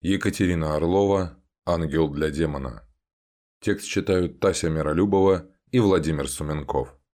Екатерина Орлова «Ангел для демона». Текст читают Тася Миролюбова и Владимир Суменков.